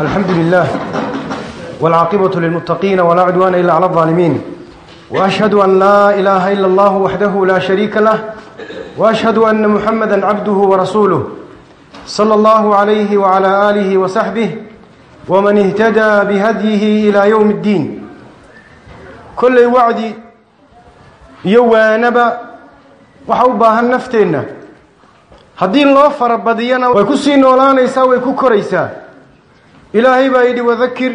الحمد لله والعاقبة للمتقين ولا عدوان إلا على الظالمين وأشهد أن لا إله إلا الله وحده لا شريك له وأشهد أن محمدا عبده ورسوله صلى الله عليه وعلى آله وصحبه ومن اهتدى بهديه إلى يوم الدين. كل وعدي يوانبا وحوبها النفتين. way ku sii noolaanaysaa way ku koraysaa ilaahay baa yidhi wadakir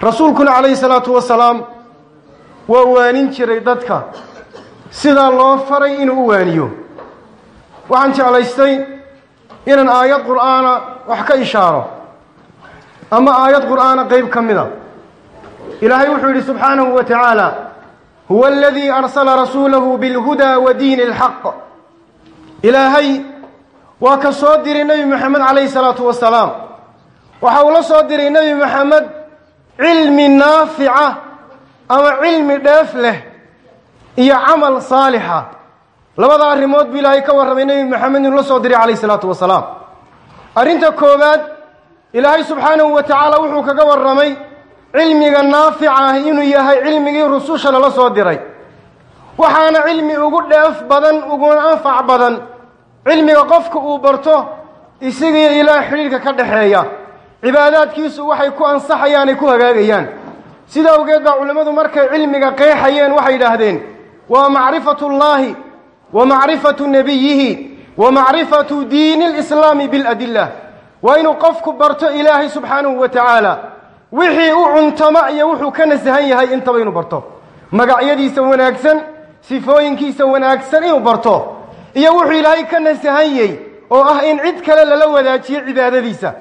rasuulkuna calayhi salaatu wasalaam waa waanin jiray dadka sidaa loo faray inuu u waaniyo waxaan jeclaystay inaan aayad qur'aana wax ka ishaaro ama aayad qur'aana qayb ka mida ilaahay wuxuu yidhi subxaanahu wa tacaala huwa aladii arsala rasuulahu bilhudaa wa diini alxaq ilaahay waa ka soo diray nebi moxamed calayhi salaatu wasalaam waxa uu la soo diray nebi moxamed cilmi naafica ama cilmi dheef leh iyo camal saalixa. Labada arrimood buu ilaahay ka warramay nebi moxamed inuu la soo diray calayhi salaatu wasalaam arrinta koowaad ilaahay subxaanahu wa tacaala wuxuu kaga warramay cilmiga naafica ah inuu yahay cilmigii rususha lala soo diray. Waxaana cilmi ugu dheef badan uguna anfac badan cilmiga qofka uu barto isagiyo ilaah xidhiidhka ka dhaxeeya cibaadaadkiisu waxay ku ansaxayaan ay ku hagaagayaan. Sida awgeed baa culimmadu markay cilmiga qeexayeen waxay yidhaahdeen waa macrifatu llaahi wa macrifatu nebiyihi wa macrifatu diini alislaami biladilla waa inuu qofku barto ilaahay subxaanahu wa tacaala wixii u cuntama iyo wuxuu ka nasahan yahay intaba inuu barto. Magacyadiisa wanaagsan sifooyinkiisa wanaagsan inuu barto iyo wuxuu ilaahay ka nasahanyey oo ah in cid kale lala wadaajiyo cibaadadiisa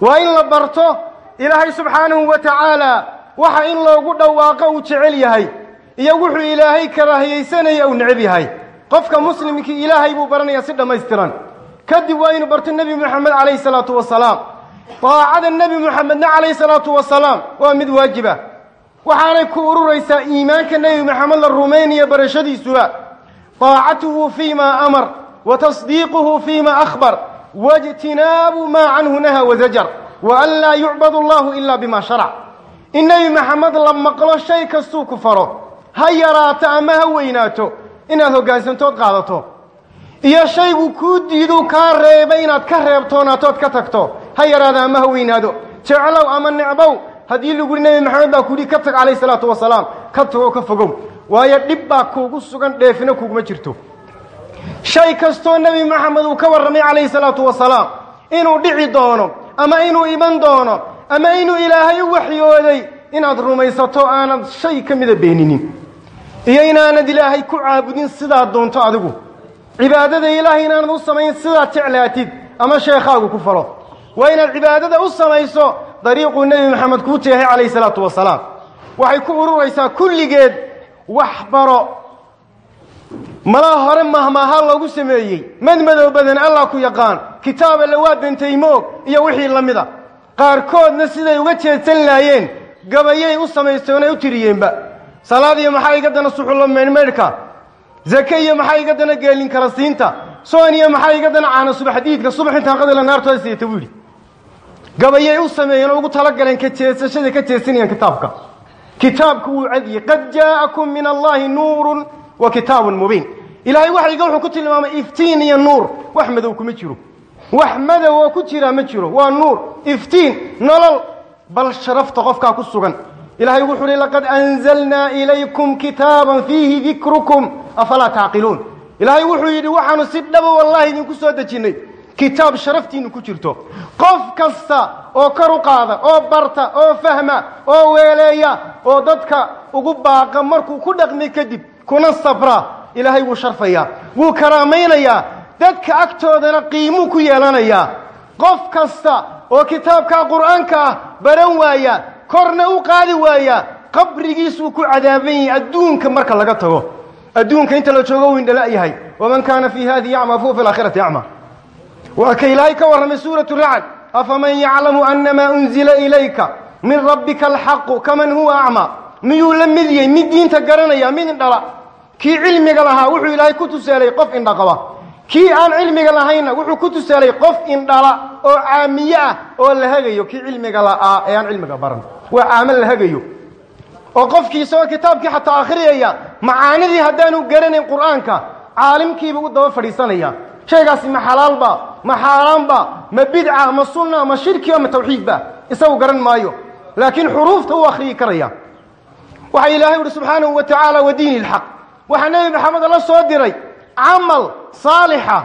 waa in la barto ilaahay subxaanahu wa tacaala waxa in loogu dhawaaqo uu jecel yahay iyo wuxuu ilaahay karaahiyeysanaya uu necab yahay. Qofka muslimkii ilaahay buu baranayaa si dhammaystiran kadib waa inuu barto nebi moxamed calayhi salaatu wasalaam daacada nebi moxamedna calayhi salaatu wasalaam waa mid waajiba. Waxaanay ku ururaysaa iimaanka nebi moxamed la rumaynayo barashadiisuba. Daacatuhu fii ma amar wa tasdiiquhu fii ma akhbar waijtinaabu maa canhu naha wazajar wa an laa yucbadu allahu ila bima sharac. In nebi maxamed la maqlo shay kastuu ku faro. Ha yaraato ama ha weynaato inaad hoggaansantood qaadato. Iyo shaygu kuu diiduu kaa reebay inaad ka reebtoonaatood ka tagto. Ha yaraado ama ha weynaado. Jeclow ama necbow haddii lagu yihi nebi maxamed baa kuyidhi ka tag calayhi salaatu wasalaam ka tagoo ka fogow. Waayo dhib baa kuugu sugan dheefina kuguma jirto shay kastoo nebi maxamed uu ka warramay calayhi salaatu wasalaam inuu dhici doono ama inuu iman doono ama inuu ilaahay u waxyooday inaad rumaysato aanad shay ka mida beeninin. Iyo inaanad ilaahay ku caabudin sidaad doonto adigu. Cibaadada ilaahay inaanad u samayn sidaad jeclaatid ama sheekhaagu ku falo. Waa inaad cibaadada u samayso dariiquu nebi maxamed kuu jeehay calayhi salaatu wasalaam waxay ku ururaysaa kulligeed wax baro malaa hore mahmaaha loogu sameeyey. Madmadow badan allah ku yaqaan. Kitaab alle waa dantay moog iyo wixii la mida qaarkoodna siday uga jeedsan laayeen gabayay u samaysteen ay u tiriyeenba. Salaad iyo maxaa iga dana suxullo zake iyo maxaa iga dana geelin kala siinta? Soon iyo maxaa iga dana caana subaxdiidka subax intaan qadila naartooda siiyata buu yidhi. Gabayay u sameeyeen oo ugu talagaleen ka jeesashada ka jeesanayaan kitaabka. Kitaabku wuu cadiyey qad jaa'akum min allahi nuurun wa kitaabun mubiin. Ilaahay waxayga wuxuu ku tilmaamay iftiin iyo nuur. Wax madow kuma jiro. Wax madow oo ku jiraa ma jiro. Waa nuur iftiin nolol. Bal sharafta qofkaa ku sugan. Ilaahay wuxuu uhi laqad anzalnaa ilaykum kitaaban fiihi dikrukum. Afalaa tacqiluun ilaahay wuxuu yidhi waxaanu si dhaba wallahi idinku soo dejinnay kitaab sharaftiinnu ku jirto. Qof kasta oo kor u qaada oo barta oo fahma oo weeleeya oo dadka ugu baaqa markuu ku dhaqmi kadib kuna sabra ilaahay wuu sharfayaa wuu karaamaynayaa dadka agtoodana qiimuu ku yeelanayaa. Qof kasta oo kitaabkaa qur'aanka ah baran waaya korna u qaadi waaya qabrigiisuu ku cadaaban yahay adduunka marka laga tago. Adduunka inta la joogo uu indhala yahay waman kaana fii hadihi acmaa fuwa fi laakhirati acmaa waa ka ilaahay ka warramay suuratu racd afaman yaclamu annamaa unzila ilayka min rabbika alxaqu kaman huwa acmaa miyuu la mid yahay mid diinta garanaya mid indhala. Kii cilmiga lahaa wuxuu ilaahay ku tusaalay qof indhaqaba. Kii aan cilmiga lahayna wuxuu ku tusaalay qof indhala oo caamiye ah oo la hagayo. Kii cilmiga la'aa ee aan cilmiga baran. Waa caamo la hagayo. Oo qofkii isagoo kitaabkii xataa akhriyaya macaanidii haddaanu garanayn qur'aanka caalimkiiba u daba fadhiisanaya. Shaygaasi ma xalaalba ma xaaraanba ma bidca ma sunna ma shirkiba ma tawxiidba isagu garan maayo. Laakiin xuruufta u akhriyi karaya waxaa ilaahay uhi subxaanahu wa tacaala wa diini ilxaq waxaa nebi maxamed la soo diray camal saalixa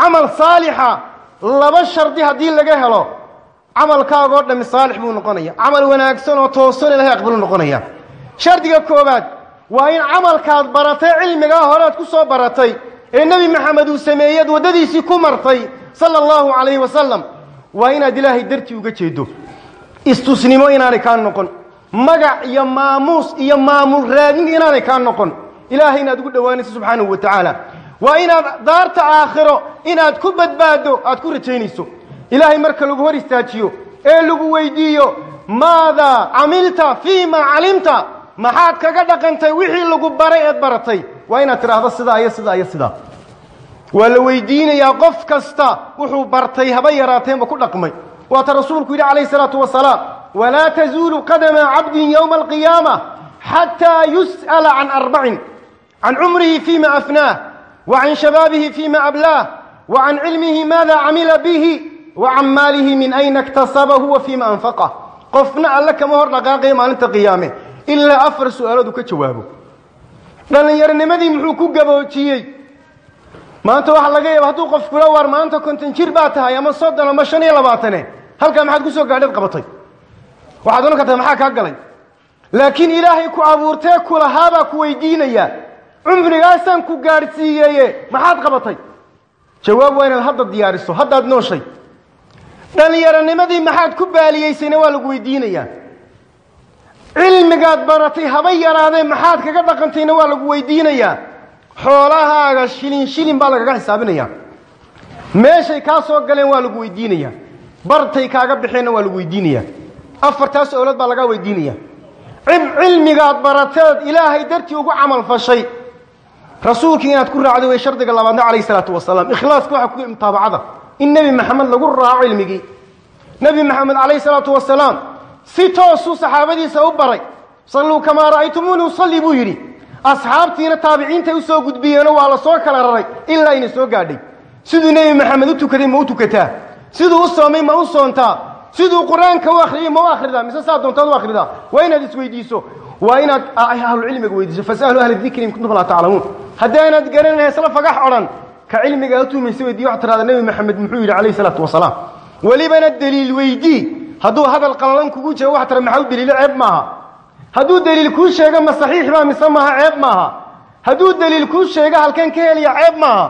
camal saalixa laba shardi haddii laga helo camalkaagoo dhami saalix buu noqonaya camal wanaagsan oo toosan ilahay aqbalu noqonaya shardiga koowaad waa in camalkaad baratay cilmigaa horead ku soo baratay ee nebi maxamed uu sameeyeed waddadiisii ku martay sala allahu calayhi wasalam waa inaad ilaahay dartii uga jeedo. Istusnimo inaanay kaa noqon magac iyo maamuus iyo maamul raadin inaanay kaa noqon. Ilaahay inaad ugu dhowaanayso subxaanahu wa tacaala. Waa inaad daarta aakhiro inaad ku badbaaddo aad ku rajaynayso ilaahay marka lagu hor istaajiyo ee lagu weydiiyo maadaa camilta fii maa calimta? Maxaad kaga dhaqantay wixii lagu baray eed baratay? Waa inaad tidhaahdo sidaa iyo sidaa iyo sidaa. Waa la weydiinayaa qof kasta wuxuu bartay haba yaraateenba ku dhaqmay. Waata rasuulku yidhi calayhi salaatu wasalaam xataa yus'ala can arbacin can cumrihi fiima afnaah wa can shabaabihi fiima ablaah wa can cilmihi maada camila bihi wa can maalihi min ayna iktasabahu wa fiima anfaqah qofna alle kama hor dhaqaaqaya maalinta qiyaame ilaa afar su'aalood uu ka jawaabo dhallinyaronimadii muxuu ku gaboojiyey maanta waxaa laga yaaba hadduu qof kula waar maanta konton jir baa tahay ama soddon ama shan iyo labaatane halkaa maxaad ku soo gaadheed qabatay waxaad odhan kartaa maxaa kaa galay? Laakiin ilaahay ku abuurtee kulahaabaa ku weydiinaya. Cumrigaasaan ku gaadhsiiyeye maxaad qabatay? Jawaab waa inaad hadda diyaariso haddaad nooshay. Dhallinyaronimadii maxaad ku baaliyeysayna waa lagu weydiinayaa. Cilmigaad baratay haba yaraadee maxaad kaga dhaqantayna waa lagu weydiinayaa. Xoolahaaga shilin shilin baa lagaga xisaabinaya. Meeshay kaa soo galeen waa lagu weydiinayaa. Bartay kaaga baxeenna waa lagu weydiinayaa afartaas owlad baa lagaa weydiinaya cilmigaad barateed ilaahay dartii ugu camal fashay. Rasuulkii inaad ku raacdo way shardiga labaadna calayhi salaatu wasalaam. Ikhlaaska waxaa kuga mutaabacada in nebi maxamed lagu raaco cilmigii. Nebi maxamed calayhi salaatu wasalaam si toosuu saxaabadiisa u baray. Salluu kamaa ra'aytumuuni usalli buu yidhi. Asxaabtiina taabiciintay u soo waa la soo kala raray ilaa ina soo gaadhay. Siduu nebi maxamed u tukaday ma u tukataa. Siduu u soomay ma u soontaa siduu qur'aanka u akhriyey ma u akhridaa? Mise saa doontaad u akhridaa? Waa inaad isweydiiso. Waa inaad ahlucilmiga weydiiso. Fasalu ahla dikri in kuntum laa taclamuun. Haddaanaad garanayn isla fagax odhan ka cilmiga utumaysa weydiye waxaad tirahdaa nebi maxamed muxuu yidhi calayhi salaatu wasalaam. Welibana deliil weydii. Hadduu hadal qallalan kugu jiro waxaad tira maxaa u deliilo ceeb maaha. Hadduu deliil kuu sheego ma saxiix baa mise maaha ceeb maaha. Hadduu deliil kuu sheego halkan ka helaya ceeb maaha.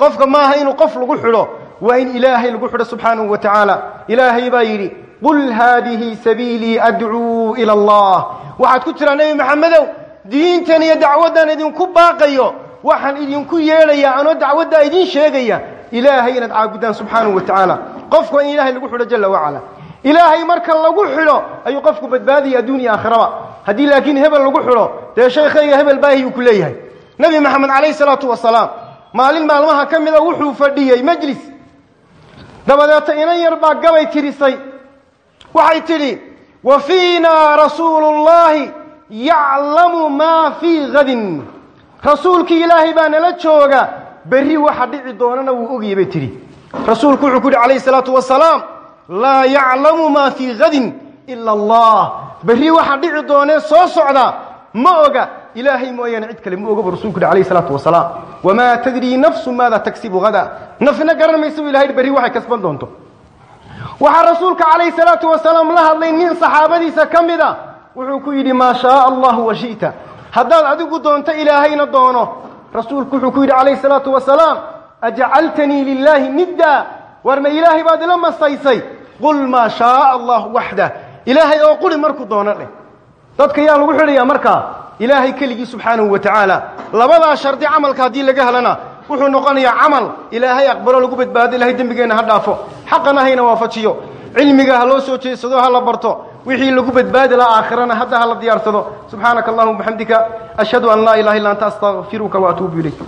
Qofka maaha inuu qof lagu xidho waa in ilaahay lagu xidho subxaanahu wa tacaala ilaahay baa yidhi qul haadihi sabiilii adcuu ila allah. Waxaad ku tiraa nebi maxamedow diintan iyo dacwaddan idinku baaqayo. Waxaan idinku yeedhayaa anoo dacwaddaa idiin sheegaya ilaahay inaad caabudaan subxaanahu wa tacaala qofku waa in ilahay lagu xidho jalla wacala. Ilaahay marka lagu xidho ayuu qofku badbaadaya adduuniya aakhiraba. Haddii laakiin hebel lagu xidho dee shaykhayga hebel baahiyuu ku leeyahay. Nebi maxamed calayhi maalin maalmaha ka mida wuxuu fadhiyey dabadeeta inan yar baa gabay tirisay. Waxay tidhi wa fiinaa rasuulu llaahi yaclamu maa fii hadin rasuulkii ilaahay baa nala jooga berri waxa dhici doonana wuu ogayay bay tidhi. Rasuulku wuxuu ku yidhi calayhi salaatu wasalaam laa yaclamu maa fii hadin ila allah. Berri waxa dhici doonee soo socda ma oga ilaahay mooyaane cid kale ma oga bu rasulku yidhi alayhi salaatu wasalaam wamaa tadrii nafsu maada tagsibu hada nafna garan maysa bu ilahay berri waxay kasban doonto waxaa rasuulka calayhi salaatu wasalaam la hadlay nin saxaabadiisa ka mid a wuxuu ku yidhi maa shaaa allahu wa shi'ta haddaad adigu doonto ilaahayna doono rasuulku wuxuu ku yidhi calayhi salaatu wasalaam ajcaltanii lilaahi nidda war ma ilaahay baad ila masaysay qul maa shaaa allahu waxdah ilaahay oo quri markuu doono dheh dadka yaa lagu xidhayaa markaa ilaahay keligii subxaanahu wa tacaala labadaa shardi camalka haddii laga helana wuxuu noqonayaa camal ilaahay aqbalo lagu badbaado ilahay dembigeenna ha dhaafo. Hayna waafajiyo. Cilmiga ha loo soo jeedsado ha la barto. Wixii lagu badbaadi laha aakhirana hadda ha la diyaarsado subxaanaka allahuma ashhadu an laa ilaha illa anta astaqfiruka waatuubu ilayk